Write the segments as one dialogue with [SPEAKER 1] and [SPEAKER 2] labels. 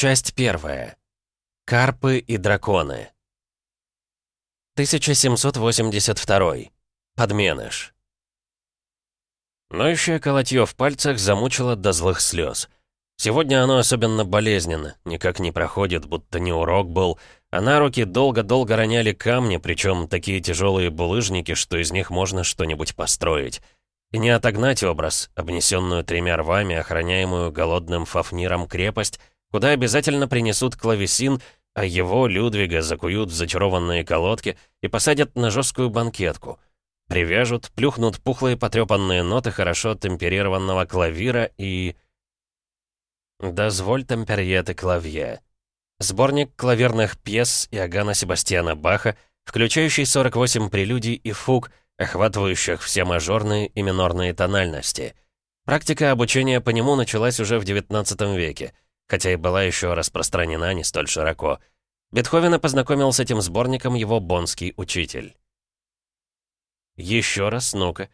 [SPEAKER 1] Часть первая. Карпы и драконы. 1782. Подменыш. Ноющее колотье в пальцах замучило до злых слез. Сегодня оно особенно болезненно, никак не проходит, будто не урок был, а на руки долго-долго роняли камни, причем такие тяжелые булыжники, что из них можно что-нибудь построить. И не отогнать образ, обнесенную тремя рвами, охраняемую голодным фафниром крепость, куда обязательно принесут клавесин, а его, Людвига, закуют в зачарованные колодки и посадят на жесткую банкетку. Привяжут, плюхнут пухлые потрепанные ноты хорошо темперированного клавира и... «Дозволь темперьеты клавье». Сборник клаверных пьес Иоганна Себастьяна Баха, включающий 48 прелюдий и фуг, охватывающих все мажорные и минорные тональности. Практика обучения по нему началась уже в XIX веке — хотя и была еще распространена не столь широко. Бетховена познакомил с этим сборником его бонский учитель. «Еще раз, ну-ка.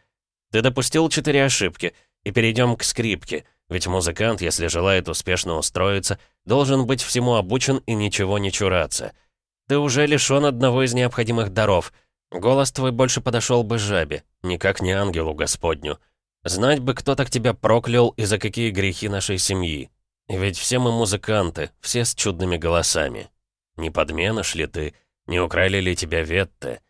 [SPEAKER 1] Ты допустил четыре ошибки, и перейдем к скрипке, ведь музыкант, если желает успешно устроиться, должен быть всему обучен и ничего не чураться. Ты уже лишён одного из необходимых даров. Голос твой больше подошел бы жабе, никак не ангелу Господню. Знать бы, кто так тебя проклял и за какие грехи нашей семьи. Ведь все мы музыканты, все с чудными голосами. Не подменыш ли ты? Не украли ли тебя Ветте?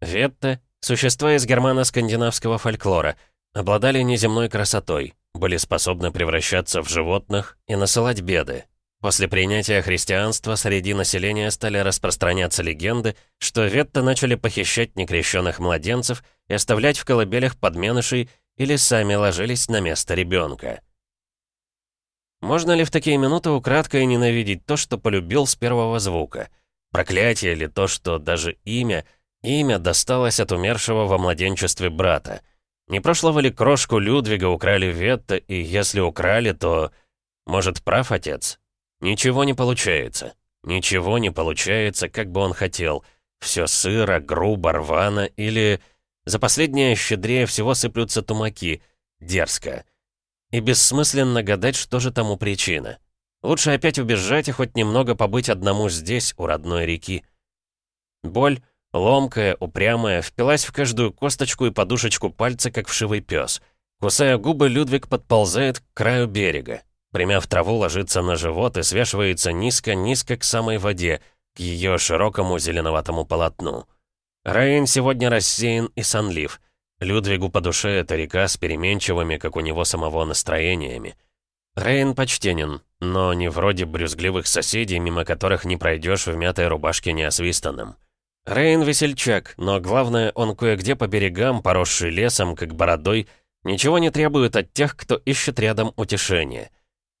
[SPEAKER 1] Ветте — существа из германо-скандинавского фольклора, обладали неземной красотой, были способны превращаться в животных и насылать беды. После принятия христианства среди населения стали распространяться легенды, что ветты начали похищать некрещенных младенцев и оставлять в колыбелях подменышей или сами ложились на место ребенка. Можно ли в такие минуты украдкой ненавидеть то, что полюбил с первого звука? Проклятие ли то, что даже имя, имя досталось от умершего во младенчестве брата? Не прошлого ли крошку Людвига украли Ветта, и если украли, то... Может, прав отец? Ничего не получается. Ничего не получается, как бы он хотел. Все сыро, грубо, рвано или... За последнее щедрее всего сыплются тумаки. Дерзко. И бессмысленно гадать, что же тому причина. Лучше опять убежать и хоть немного побыть одному здесь, у родной реки. Боль, ломкая, упрямая, впилась в каждую косточку и подушечку пальца, как вшивый пес. Кусая губы, Людвиг подползает к краю берега. Примяв траву, ложится на живот и свешивается низко-низко к самой воде, к ее широкому зеленоватому полотну. Рейн сегодня рассеян и сонлив — Людвигу по душе эта река с переменчивыми, как у него самого, настроениями. Рейн почтенен, но не вроде брюзгливых соседей, мимо которых не пройдешь в мятой рубашке неосвистанным. Рейн весельчак, но главное, он кое-где по берегам, поросший лесом, как бородой, ничего не требует от тех, кто ищет рядом утешения.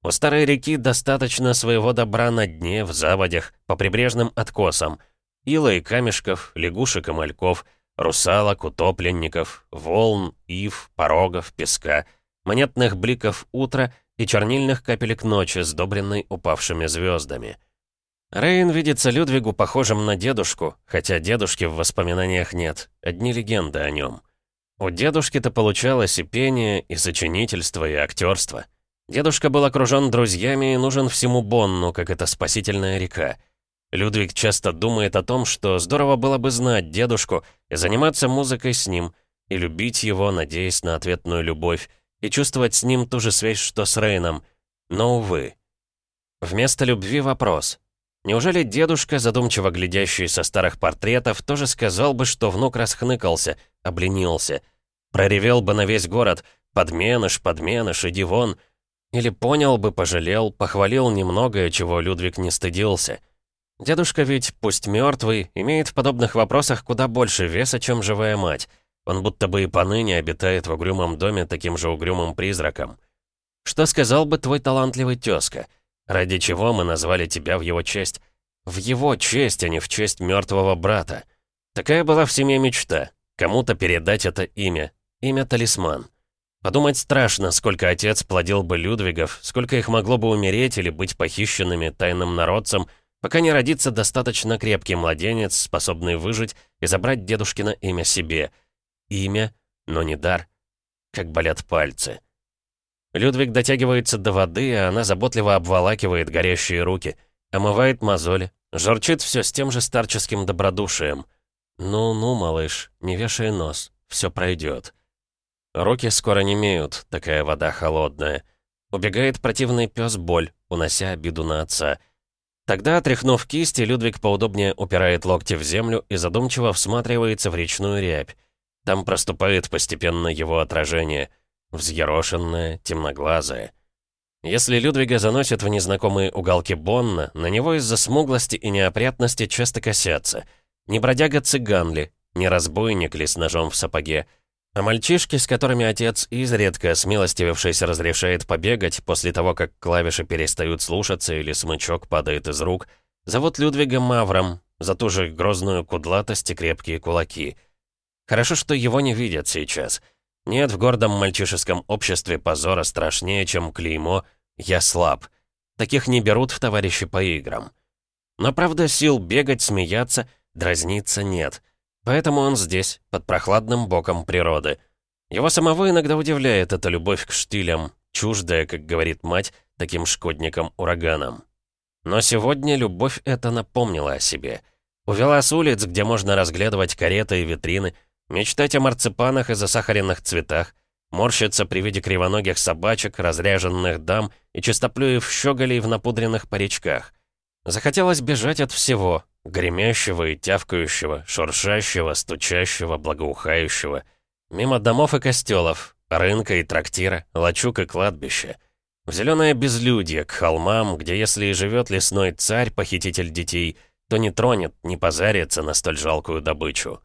[SPEAKER 1] У старой реки достаточно своего добра на дне, в заводях, по прибрежным откосам, ила и камешков, лягушек и мальков — Русалок, утопленников, волн, ив, порогов, песка, монетных бликов утра и чернильных капелек ночи, сдобренной упавшими звездами. Рейн видится Людвигу похожим на дедушку, хотя дедушки в воспоминаниях нет, одни легенды о нем. У дедушки-то получалось и пение, и сочинительство, и актерство. Дедушка был окружен друзьями и нужен всему Бонну, как эта спасительная река — Людвиг часто думает о том, что здорово было бы знать дедушку и заниматься музыкой с ним, и любить его, надеясь на ответную любовь, и чувствовать с ним ту же связь, что с Рейном. Но, увы. Вместо любви вопрос. Неужели дедушка, задумчиво глядящий со старых портретов, тоже сказал бы, что внук расхныкался, обленился? Проревел бы на весь город «Подменыш, подменыш, иди вон!» Или понял бы, пожалел, похвалил немногое, чего Людвиг не стыдился — Дедушка ведь, пусть мертвый, имеет в подобных вопросах куда больше веса, чем живая мать. Он будто бы и поныне обитает в угрюмом доме таким же угрюмым призраком. Что сказал бы твой талантливый тезка? Ради чего мы назвали тебя в его честь? В его честь, а не в честь мертвого брата. Такая была в семье мечта. Кому-то передать это имя. Имя-талисман. Подумать страшно, сколько отец плодил бы Людвигов, сколько их могло бы умереть или быть похищенными тайным народцем — пока не родится достаточно крепкий младенец, способный выжить и забрать дедушкино имя себе. Имя, но не дар. Как болят пальцы. Людвиг дотягивается до воды, а она заботливо обволакивает горящие руки, омывает мозоли, журчит все с тем же старческим добродушием. «Ну-ну, малыш, не вешай нос, все пройдет». Руки скоро не имеют, такая вода холодная. Убегает противный пес боль, унося обиду на отца. Тогда, отряхнув кисти, Людвиг поудобнее упирает локти в землю и задумчиво всматривается в речную рябь. Там проступает постепенно его отражение. Взъерошенное, темноглазое. Если Людвига заносят в незнакомые уголки Бонна, на него из-за смуглости и неопрятности часто косятся. Не бродяга-цыган ли, не разбойник ли с ножом в сапоге, а мальчишки, с которыми отец изредка, смилостивившись, разрешает побегать после того, как клавиши перестают слушаться или смычок падает из рук, зовут Людвига Мавром за ту же грозную кудлатость и крепкие кулаки. Хорошо, что его не видят сейчас. Нет в гордом мальчишеском обществе позора страшнее, чем клеймо «я слаб». Таких не берут в товарищи по играм. Но правда сил бегать, смеяться, дразниться нет — Поэтому он здесь, под прохладным боком природы. Его самого иногда удивляет эта любовь к штилям, чуждая, как говорит мать, таким шкодникам-ураганам. Но сегодня любовь эта напомнила о себе. Увела с улиц, где можно разглядывать кареты и витрины, мечтать о марципанах и засахаренных цветах, морщиться при виде кривоногих собачек, разряженных дам и чистоплюев щеголей в напудренных паричках. Захотелось бежать от всего, Гремящего и тявкающего, шуршащего, стучащего, благоухающего. Мимо домов и костелов, рынка и трактира, лачуг и кладбища. В зеленое безлюдье, к холмам, где если и живет лесной царь, похититель детей, то не тронет, не позарится на столь жалкую добычу.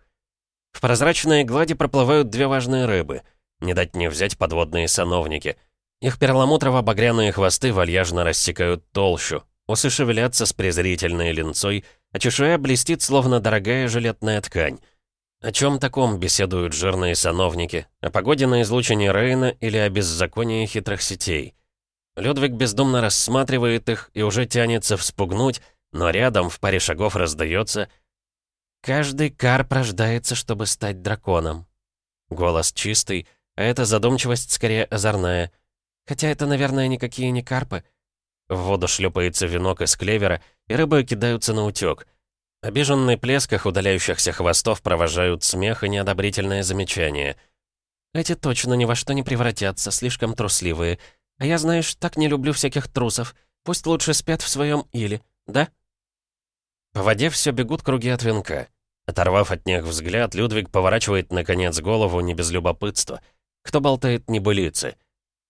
[SPEAKER 1] В прозрачной глади проплывают две важные рыбы. Не дать не взять подводные сановники. Их перламутрово-багряные хвосты вальяжно рассекают толщу. Усы шевелятся с презрительной линцой, а чешуя блестит, словно дорогая жилетная ткань. О чем таком беседуют жирные сановники? О погоде на излучине Рейна или о беззаконии хитрых сетей? Людвиг бездумно рассматривает их и уже тянется вспугнуть, но рядом в паре шагов раздается «Каждый карп рождается, чтобы стать драконом». Голос чистый, а эта задумчивость скорее озорная. Хотя это, наверное, никакие не карпы. В воду шлепается венок из клевера, и рыбы кидаются на утёк. Обиженный плеск их удаляющихся хвостов провожают смех и неодобрительное замечание. «Эти точно ни во что не превратятся, слишком трусливые. А я, знаешь, так не люблю всяких трусов. Пусть лучше спят в своем иле, да?» По воде все бегут круги от венка. Оторвав от них взгляд, Людвиг поворачивает, наконец, голову не без любопытства. Кто болтает небылицы?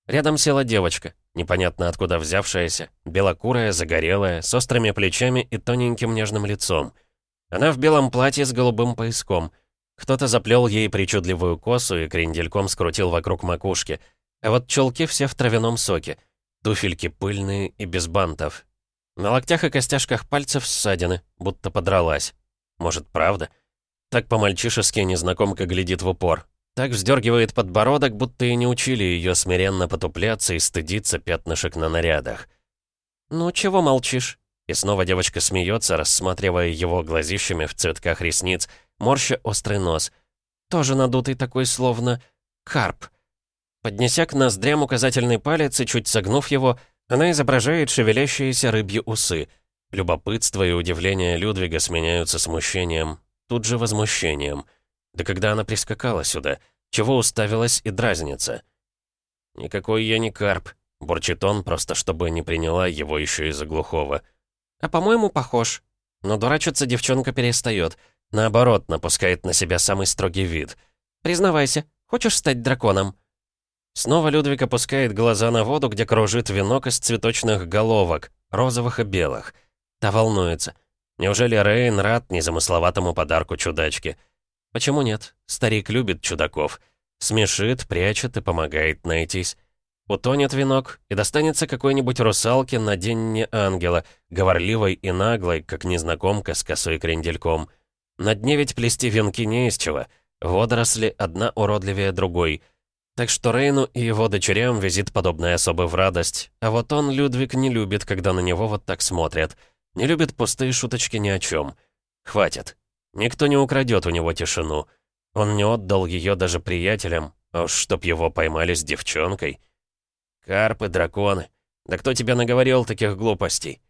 [SPEAKER 1] Рядом села девочка, непонятно откуда взявшаяся, белокурая, загорелая, с острыми плечами и тоненьким нежным лицом. Она в белом платье с голубым пояском. Кто-то заплел ей причудливую косу и крендельком скрутил вокруг макушки. А вот челки все в травяном соке. Туфельки пыльные и без бантов. На локтях и костяшках пальцев ссадины, будто подралась. Может, правда? Так по-мальчишески незнакомка глядит в упор. Так вздергивает подбородок, будто и не учили ее смиренно потупляться и стыдиться пятнышек на нарядах. «Ну, чего молчишь?» И снова девочка смеется, рассматривая его глазищами в цветках ресниц, морща острый нос. Тоже надутый такой, словно карп. Поднеся к ноздрям указательный палец и чуть согнув его, она изображает шевелящиеся рыбьи усы. Любопытство и удивление Людвига сменяются смущением, тут же возмущением — да когда она прискакала сюда? Чего уставилась и дразнится? «Никакой я не карп», — бурчит он, просто чтобы не приняла его еще из-за глухого. «А по-моему, похож». Но дурачиться девчонка перестает. Наоборот, напускает на себя самый строгий вид. «Признавайся, хочешь стать драконом?» Снова Людвиг опускает глаза на воду, где кружит венок из цветочных головок, розовых и белых. Та волнуется. Неужели Рейн рад незамысловатому подарку чудачки? Почему нет? Старик любит чудаков. Смешит, прячет и помогает найтись. Утонет венок, и достанется какой-нибудь русалке на день не ангела, говорливой и наглой, как незнакомка с косой крендельком. На дне ведь плести венки не из чего. Водоросли одна уродливее другой. Так что Рейну и его дочерям визит подобной особы в радость. А вот он, Людвиг, не любит, когда на него вот так смотрят. Не любит пустые шуточки ни о чем. Хватит. Никто не украдет у него тишину. Он не отдал ее даже приятелям, а уж чтоб его поймали с девчонкой. Карпы, драконы. Да кто тебя наговорил таких глупостей?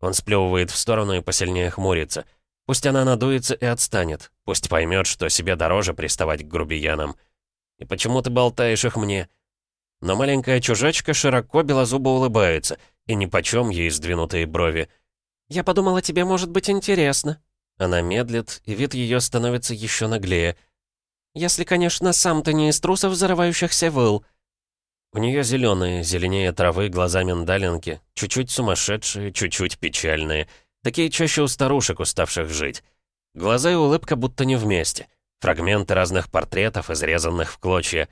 [SPEAKER 1] Он сплевывает в сторону и посильнее хмурится. Пусть она надуется и отстанет. Пусть поймет, что себе дороже приставать к грубиянам. И почему ты болтаешь их мне? Но маленькая чужачка широко белозубо улыбается, и нипочем ей сдвинутые брови. «Я подумала, тебе может быть интересно». Она медлит, и вид ее становится еще наглее. «Если, конечно, сам ты не из трусов, зарывающихся выл». У нее зеленые, зеленее травы, глаза миндалинки, чуть-чуть сумасшедшие, чуть-чуть печальные. Такие чаще у старушек, уставших жить. Глаза и улыбка будто не вместе. Фрагменты разных портретов, изрезанных в клочья.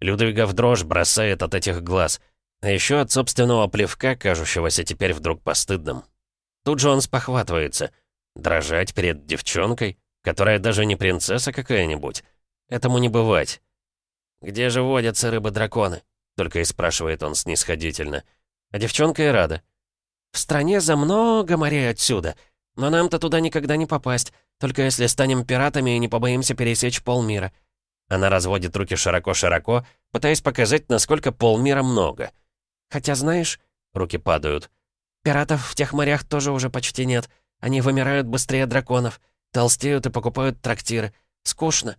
[SPEAKER 1] Людвига в дрожь бросает от этих глаз. А еще от собственного плевка, кажущегося теперь вдруг постыдным. Тут же он спохватывается. Дрожать перед девчонкой, которая даже не принцесса какая-нибудь. Этому не бывать. «Где же водятся рыбы-драконы?» Только и спрашивает он снисходительно. А девчонка и рада. «В стране за много морей отсюда. Но нам-то туда никогда не попасть, только если станем пиратами и не побоимся пересечь полмира». Она разводит руки широко-широко, пытаясь показать, насколько полмира много. «Хотя, знаешь...» — руки падают. «Пиратов в тех морях тоже уже почти нет. Они вымирают быстрее драконов, толстеют и покупают трактиры. Скучно.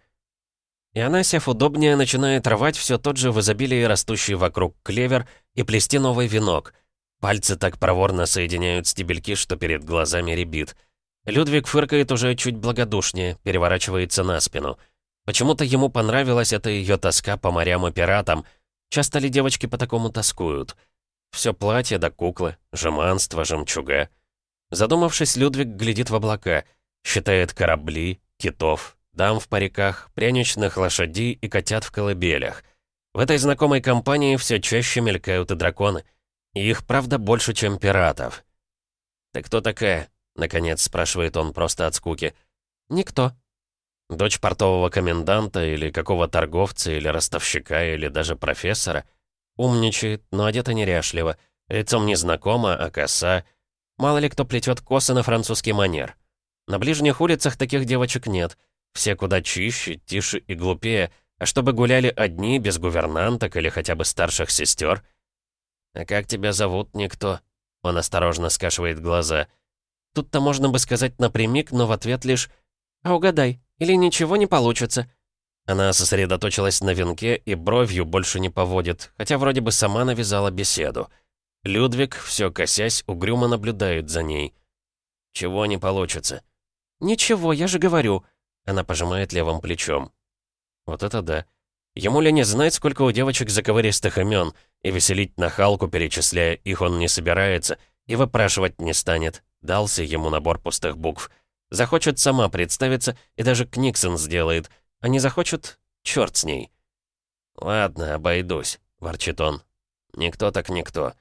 [SPEAKER 1] И она, сев удобнее, начинает рвать все тот же в изобилии растущий вокруг клевер и плести новый венок. Пальцы так проворно соединяют стебельки, что перед глазами рябит. Людвиг фыркает уже чуть благодушнее, переворачивается на спину. Почему-то ему понравилась эта ее тоска по морям и пиратам. Часто ли девочки по такому тоскуют? Все платье да куклы, жеманство, жемчуга. Задумавшись, Людвиг глядит в облака, считает корабли, китов, дам в париках, пряничных лошадей и котят в колыбелях. В этой знакомой компании все чаще мелькают и драконы. И их, правда, больше, чем пиратов. «Ты кто такая?» — наконец спрашивает он просто от скуки. «Никто». Дочь портового коменданта или какого торговца или ростовщика или даже профессора. Умничает, но одета неряшливо. Лицом незнакомо, а коса. Мало ли кто плетет косы на французский манер. На ближних улицах таких девочек нет — все куда чище, тише и глупее, а чтобы гуляли одни, без гувернанток или хотя бы старших сестер. «А как тебя зовут, никто?» Он осторожно скашивает глаза. Тут-то можно бы сказать напрямик, но в ответ лишь «А угадай, или ничего не получится?» Она сосредоточилась на венке и бровью больше не поводит, хотя вроде бы сама навязала беседу. Людвиг, все косясь, угрюмо наблюдает за ней. «Чего не получится?» «Ничего, я же говорю. Она пожимает левым плечом. Вот это да. Ему ли не знать, сколько у девочек заковыристых имен, и веселить нахалку, перечисляя их он не собирается, и выпрашивать не станет. Дался ему набор пустых букв. Захочет сама представиться, и даже Книксон сделает. А не захочет, черт с ней. «Ладно, обойдусь», — ворчит он. «Никто так никто.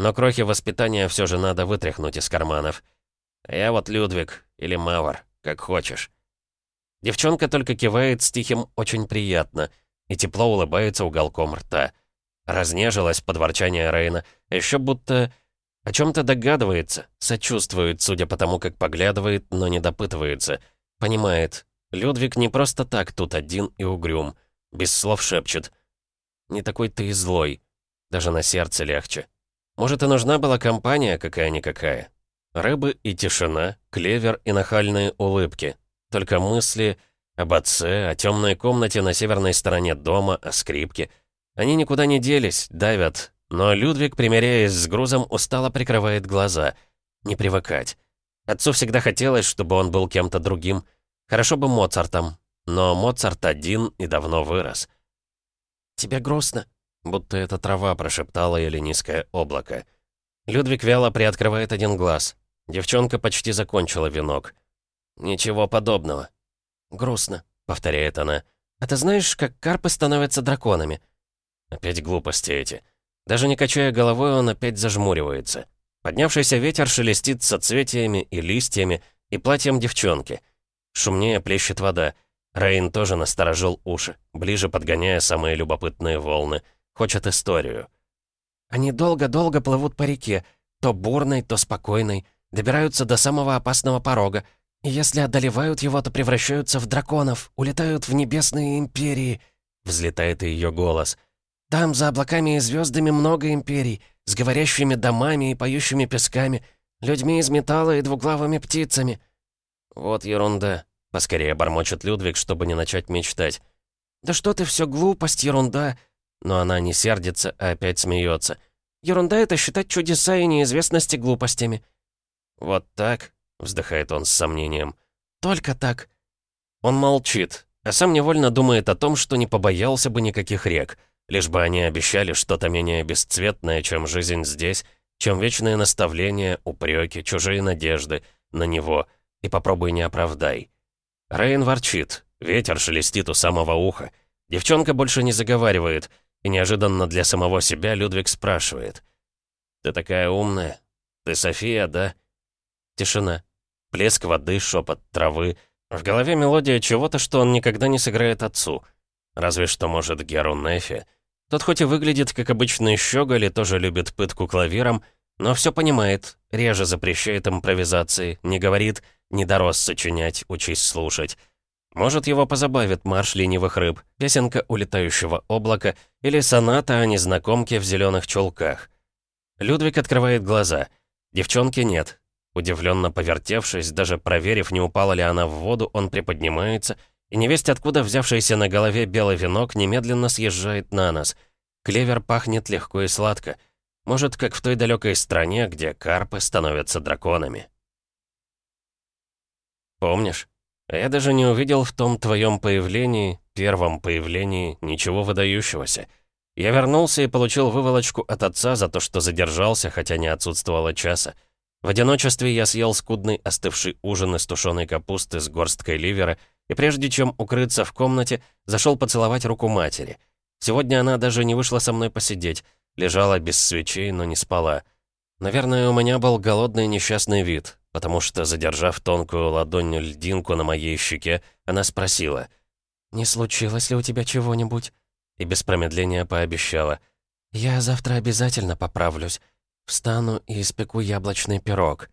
[SPEAKER 1] Но крохи воспитания все же надо вытряхнуть из карманов. Я вот Людвиг или Мавр, как хочешь. Девчонка только кивает с тихим «очень приятно» и тепло улыбается уголком рта. Разнежилась под ворчание Рейна, еще будто о чем-то догадывается, сочувствует, судя по тому, как поглядывает, но не допытывается. Понимает, Людвиг не просто так тут один и угрюм, без слов шепчет. «Не такой ты и злой, даже на сердце легче». Может, и нужна была компания какая-никакая. Рыбы и тишина, клевер и нахальные улыбки. Только мысли об отце, о темной комнате на северной стороне дома, о скрипке. Они никуда не делись, давят. Но Людвиг, примиряясь с грузом, устало прикрывает глаза. Не привыкать. Отцу всегда хотелось, чтобы он был кем-то другим. Хорошо бы Моцартом. Но Моцарт один и давно вырос. «Тебе грустно?» Будто это трава прошептала или низкое облако. Людвиг вяло приоткрывает один глаз. Девчонка почти закончила венок. «Ничего подобного». «Грустно», — повторяет она. «А ты знаешь, как карпы становятся драконами?» Опять глупости эти. Даже не качая головой, он опять зажмуривается. Поднявшийся ветер шелестит соцветиями и листьями, и платьем девчонки. Шумнее плещет вода. Рейн тоже насторожил уши, ближе подгоняя самые любопытные волны. Хочет историю. Они долго-долго плывут по реке, то бурной, то спокойной, добираются до самого опасного порога, «Если одолевают его, то превращаются в драконов, улетают в небесные империи», — взлетает ее голос.
[SPEAKER 2] Там, за облаками и звездами, много империй, с говорящими домами и поющими песками, людьми из металла и двуглавыми птицами».
[SPEAKER 1] «Вот ерунда», — поскорее бормочет Людвиг, чтобы не начать мечтать.
[SPEAKER 2] «Да что ты, все глупость, ерунда!»
[SPEAKER 1] Но она не сердится, а опять смеется.
[SPEAKER 2] «Ерунда — это считать чудеса и неизвестности глупостями».
[SPEAKER 1] «Вот так?» — вздыхает он с сомнением.
[SPEAKER 2] «Только так».
[SPEAKER 1] Он молчит, а сам невольно думает о том, что не побоялся бы никаких рек, лишь бы они обещали что-то менее бесцветное, чем жизнь здесь, чем вечные наставления, упреки, чужие надежды на него, и попробуй не оправдай. Рейн ворчит, ветер шелестит у самого уха. Девчонка больше не заговаривает, и неожиданно для самого себя Людвиг спрашивает. «Ты такая умная. Ты София, да?» Тишина. Плеск воды, шепот травы — в голове мелодия чего-то, что он никогда не сыграет отцу. Разве что, может, Геру Нефи. Тот хоть и выглядит как обычный щеголь и тоже любит пытку клавиром, но все понимает, реже запрещает импровизации, не говорит «не дорос сочинять, учись слушать». Может, его позабавит марш ленивых рыб, песенка улетающего облака или соната о незнакомке в зеленых чулках. Людвиг открывает глаза. Девчонки нет, Удивленно повертевшись, даже проверив, не упала ли она в воду, он приподнимается, и невесть откуда взявшийся на голове белый венок немедленно съезжает на нас. Клевер пахнет легко и сладко. Может, как в той далекой стране, где карпы становятся драконами. Помнишь? Я даже не увидел в том твоем появлении, первом появлении, ничего выдающегося. Я вернулся и получил выволочку от отца за то, что задержался, хотя не отсутствовало часа. В одиночестве я съел скудный остывший ужин из тушеной капусты с горсткой ливера и прежде чем укрыться в комнате, зашел поцеловать руку матери. Сегодня она даже не вышла со мной посидеть, лежала без свечей, но не спала. Наверное, у меня был голодный несчастный вид, потому что, задержав тонкую ладонь льдинку на моей щеке, она спросила,
[SPEAKER 2] «Не случилось ли у тебя чего-нибудь?»
[SPEAKER 1] И без промедления пообещала,
[SPEAKER 2] «Я завтра обязательно поправлюсь. Встану и испеку яблочный пирог».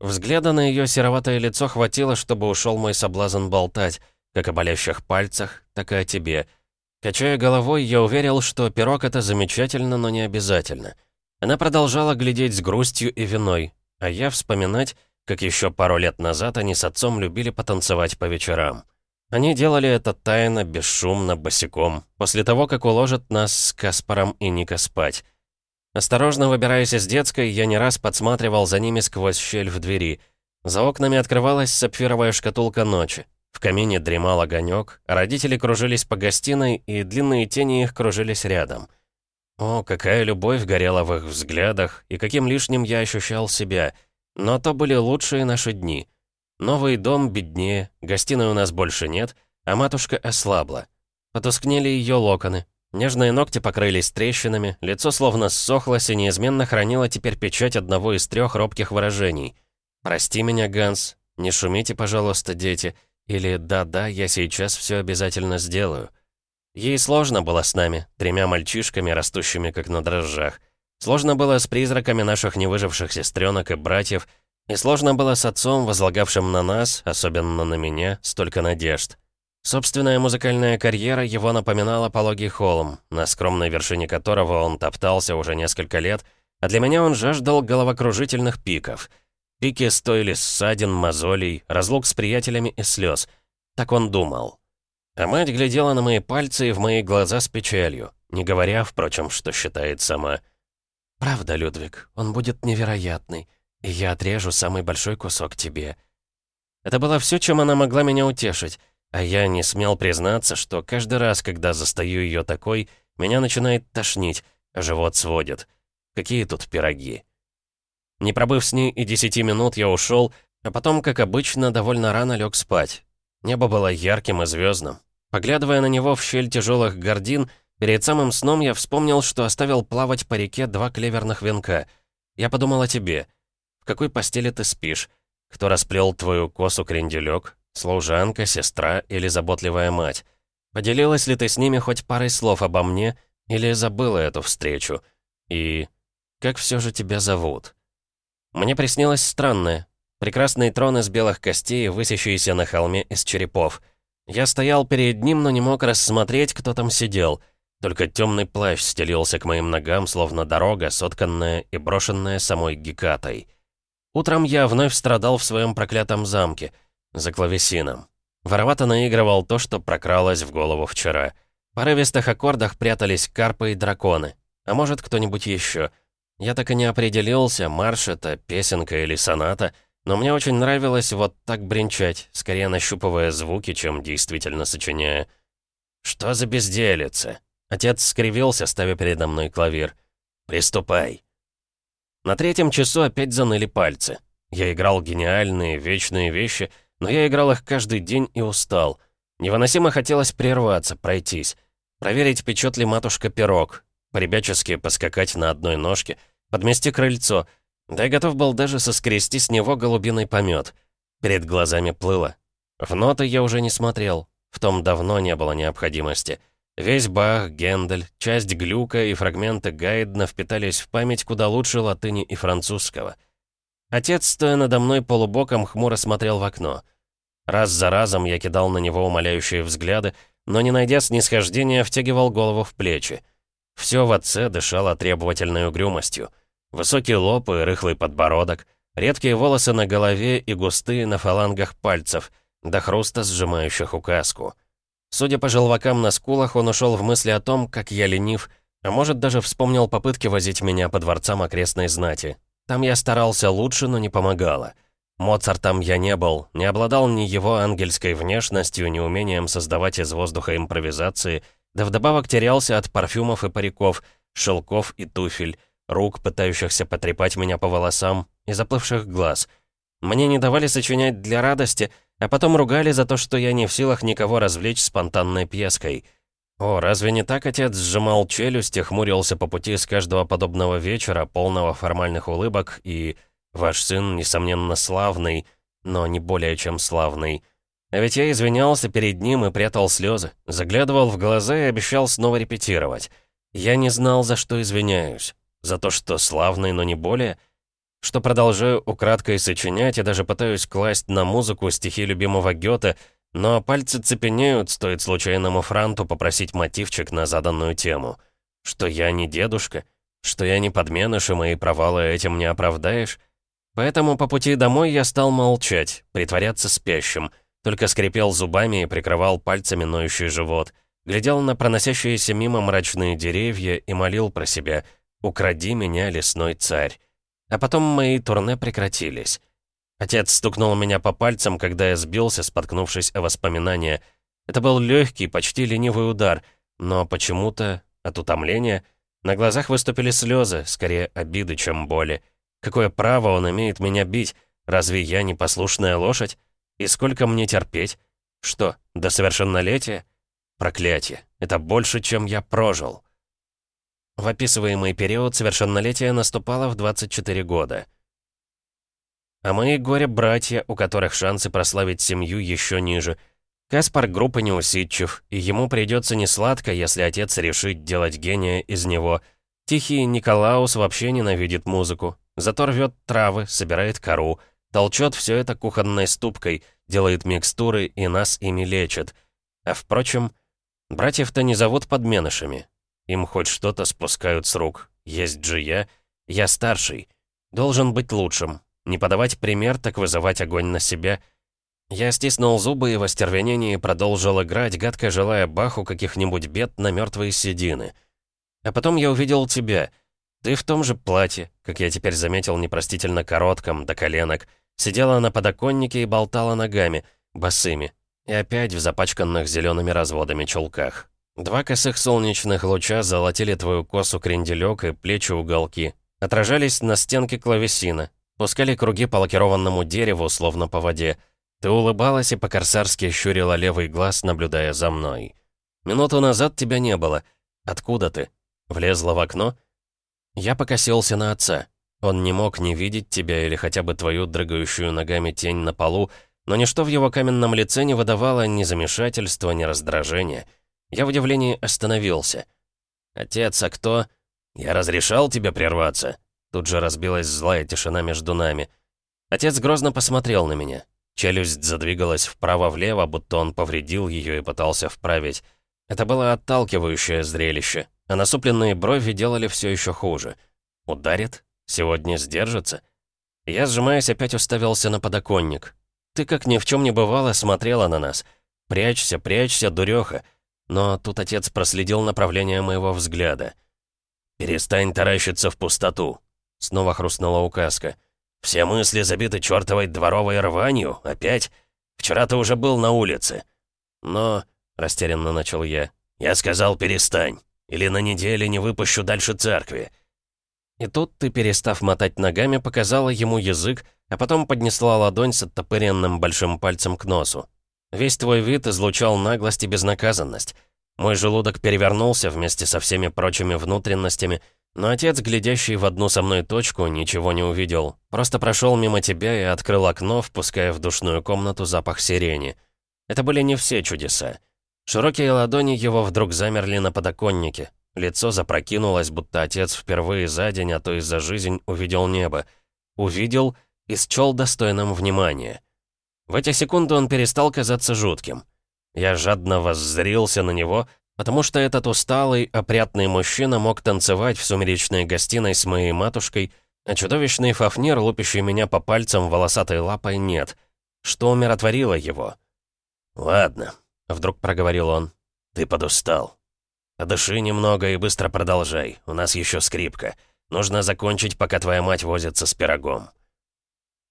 [SPEAKER 1] Взгляда на ее сероватое лицо хватило, чтобы ушел мой соблазн болтать, как о болящих пальцах, так и о тебе. Качая головой, я уверил, что пирог — это замечательно, но не обязательно. Она продолжала глядеть с грустью и виной, а я вспоминать, как еще пару лет назад они с отцом любили потанцевать по вечерам. Они делали это тайно, бесшумно, босиком, после того, как уложат нас с Каспаром и Ника спать. Осторожно выбираясь из детской, я не раз подсматривал за ними сквозь щель в двери. За окнами открывалась сапфировая шкатулка ночи. В камине дремал огонек, родители кружились по гостиной, и длинные тени их кружились рядом. О, какая любовь горела в их взглядах, и каким лишним я ощущал себя. Но то были лучшие наши дни. Новый дом беднее, гостиной у нас больше нет, а матушка ослабла. Потускнели ее локоны, Нежные ногти покрылись трещинами, лицо словно ссохлось и неизменно хранило теперь печать одного из трех робких выражений. «Прости меня, Ганс», «Не шумите, пожалуйста, дети», или «Да-да, я сейчас все обязательно сделаю». Ей сложно было с нами, тремя мальчишками, растущими как на дрожжах. Сложно было с призраками наших невыживших сестренок и братьев, и сложно было с отцом, возлагавшим на нас, особенно на меня, столько надежд. Собственная музыкальная карьера его напоминала пологий холм, на скромной вершине которого он топтался уже несколько лет, а для меня он жаждал головокружительных пиков. Пики стоили ссадин, мозолей, разлук с приятелями и слез. Так он думал. А мать глядела на мои пальцы и в мои глаза с печалью, не говоря, впрочем, что считает сама.
[SPEAKER 2] «Правда, Людвиг, он будет невероятный, и я отрежу самый большой кусок тебе».
[SPEAKER 1] Это было все, чем она могла меня утешить, а я не смел признаться, что каждый раз, когда застаю ее такой, меня начинает тошнить, живот сводит. Какие тут пироги? Не пробыв с ней и десяти минут, я ушел, а потом, как обычно, довольно рано лег спать. Небо было ярким и звездным. Поглядывая на него в щель тяжелых гордин, перед самым сном я вспомнил, что оставил плавать по реке два клеверных венка. Я подумал о тебе. В какой постели ты спишь? Кто расплел твою косу кренделек? Служанка, сестра или заботливая мать? Поделилась ли ты с ними хоть парой слов обо мне или забыла эту встречу? И как все же тебя зовут? Мне приснилось странное. Прекрасный трон из белых костей, высящийся на холме из черепов. Я стоял перед ним, но не мог рассмотреть, кто там сидел. Только темный плащ стелился к моим ногам, словно дорога, сотканная и брошенная самой Гекатой. Утром я вновь страдал в своем проклятом замке, за клавесином. Воровато наигрывал то, что прокралось в голову вчера. В порывистых аккордах прятались карпы и драконы. А может, кто-нибудь еще. Я так и не определился, марш это, песенка или соната, но мне очень нравилось вот так бренчать, скорее нащупывая звуки, чем действительно сочиняя. «Что за безделица?» Отец скривился, ставя передо мной клавир. «Приступай». На третьем часу опять заныли пальцы. Я играл гениальные, вечные вещи, но я играл их каждый день и устал. Невыносимо хотелось прерваться, пройтись. Проверить, печет ли матушка пирог. Поребячески поскакать на одной ножке, подмести крыльцо. Да готов был даже соскрести с него голубиный помет. Перед глазами плыло. В ноты я уже не смотрел. В том давно не было необходимости. Весь Бах, Гендель, часть Глюка и фрагменты Гайдна впитались в память куда лучше латыни и французского. Отец, стоя надо мной полубоком, хмуро смотрел в окно. Раз за разом я кидал на него умоляющие взгляды, но, не найдя снисхождения, втягивал голову в плечи. Все в отце дышало требовательной угрюмостью. Высокий лоб и рыхлый подбородок, редкие волосы на голове и густые на фалангах пальцев, до хруста сжимающих указку. Судя по желвакам на скулах, он ушел в мысли о том, как я ленив, а может, даже вспомнил попытки возить меня по дворцам окрестной знати. Там я старался лучше, но не помогало. Моцартом я не был, не обладал ни его ангельской внешностью, ни умением создавать из воздуха импровизации, да вдобавок терялся от парфюмов и париков, шелков и туфель, рук, пытающихся потрепать меня по волосам, и заплывших глаз. Мне не давали сочинять для радости, а потом ругали за то, что я не в силах никого развлечь спонтанной пьеской. О, разве не так отец сжимал челюсть и хмурился по пути с каждого подобного вечера, полного формальных улыбок, и «Ваш сын, несомненно, славный, но не более чем славный». А ведь я извинялся перед ним и прятал слезы, заглядывал в глаза и обещал снова репетировать. Я не знал, за что извиняюсь. За то, что славный, но не более — что продолжаю украдкой сочинять и даже пытаюсь класть на музыку стихи любимого Гёте, но пальцы цепенеют, стоит случайному франту попросить мотивчик на заданную тему. Что я не дедушка, что я не подменыш, и мои провалы этим не оправдаешь. Поэтому по пути домой я стал молчать, притворяться спящим, только скрипел зубами и прикрывал пальцами ноющий живот, глядел на проносящиеся мимо мрачные деревья и молил про себя «Укради меня, лесной царь». А потом мои турне прекратились. Отец стукнул меня по пальцам, когда я сбился, споткнувшись о воспоминания. Это был легкий, почти ленивый удар, но почему-то, от утомления, на глазах выступили слезы, скорее обиды, чем боли. Какое право он имеет меня бить? Разве я не послушная лошадь? И сколько мне терпеть? Что, до совершеннолетия? Проклятие. Это больше, чем я прожил. В описываемый период совершеннолетие наступало в 24 года. А мои горе-братья, у которых шансы прославить семью еще ниже. Каспар группа неусидчив, и ему придется несладко, если отец решит делать гения из него. Тихий Николаус вообще ненавидит музыку, зато рвет травы, собирает кору, толчет все это кухонной ступкой, делает микстуры и нас ими лечит. А впрочем, братьев-то не зовут подменышами, им хоть что-то спускают с рук. Есть же я. Я старший. Должен быть лучшим. Не подавать пример, так вызывать огонь на себя. Я стиснул зубы и в остервенении продолжил играть, гадко желая Баху каких-нибудь бед на мертвые седины. А потом я увидел тебя. Ты в том же платье, как я теперь заметил, непростительно коротком, до коленок. Сидела на подоконнике и болтала ногами, босыми. И опять в запачканных зелеными разводами чулках. Два косых солнечных луча золотили твою косу кренделек и плечи уголки. Отражались на стенке клавесина. Пускали круги по лакированному дереву, словно по воде. Ты улыбалась и по-корсарски щурила левый глаз, наблюдая за мной. Минуту назад тебя не было. Откуда ты? Влезла в окно? Я покосился на отца. Он не мог не видеть тебя или хотя бы твою дрыгающую ногами тень на полу, но ничто в его каменном лице не выдавало ни замешательства, ни раздражения. Я в удивлении остановился. «Отец, а кто?» «Я разрешал тебе прерваться?» Тут же разбилась злая тишина между нами. Отец грозно посмотрел на меня. Челюсть задвигалась вправо-влево, будто он повредил ее и пытался вправить. Это было отталкивающее зрелище, а насупленные брови делали все еще хуже. Ударит? Сегодня сдержится? Я, сжимаясь, опять уставился на подоконник. Ты, как ни в чем не бывало, смотрела на нас. Прячься, прячься, дуреха. Но тут отец проследил направление моего взгляда. «Перестань таращиться в пустоту», — снова хрустнула указка. «Все мысли забиты чертовой дворовой рванью? Опять? Вчера ты уже был на улице». «Но...» — растерянно начал я. «Я сказал, перестань. Или на неделе не выпущу дальше церкви». И тут ты, перестав мотать ногами, показала ему язык, а потом поднесла ладонь с оттопыренным большим пальцем к носу. Весь твой вид излучал наглость и безнаказанность. Мой желудок перевернулся вместе со всеми прочими внутренностями, но отец, глядящий в одну со мной точку, ничего не увидел. Просто прошел мимо тебя и открыл окно, впуская в душную комнату запах сирени. Это были не все чудеса. Широкие ладони его вдруг замерли на подоконнике. Лицо запрокинулось, будто отец впервые за день, а то и за жизнь увидел небо. Увидел и счел достойным внимания. В эти секунды он перестал казаться жутким. Я жадно воззрился на него, потому что этот усталый, опрятный мужчина мог танцевать в сумеречной гостиной с моей матушкой, а чудовищный фафнер, лупящий меня по пальцам волосатой лапой, нет. Что умиротворило его? «Ладно», — вдруг проговорил он, — «ты подустал. Подыши немного и быстро продолжай, у нас еще скрипка. Нужно закончить, пока твоя мать возится с пирогом».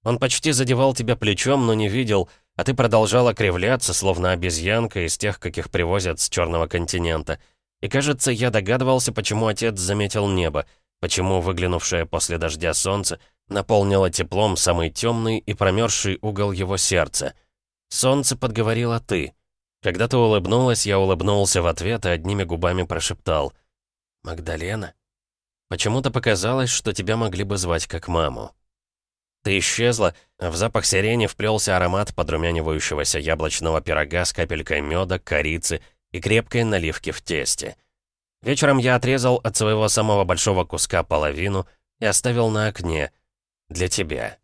[SPEAKER 1] Он почти задевал тебя плечом, но не видел, а ты продолжала кривляться, словно обезьянка из тех, каких привозят с Черного континента. И кажется, я догадывался, почему отец заметил небо, почему выглянувшее после дождя солнце наполнило теплом самый темный и промерзший угол его сердца. Солнце подговорило ты. Когда ты улыбнулась, я улыбнулся в ответ и одними губами прошептал. «Магдалена?» Почему-то показалось, что тебя могли бы звать как маму. Ты исчезла, а в запах сирени вплелся аромат подрумянивающегося яблочного пирога с капелькой меда, корицы и крепкой наливки в тесте. Вечером я отрезал от своего самого большого куска половину и оставил на окне. Для тебя.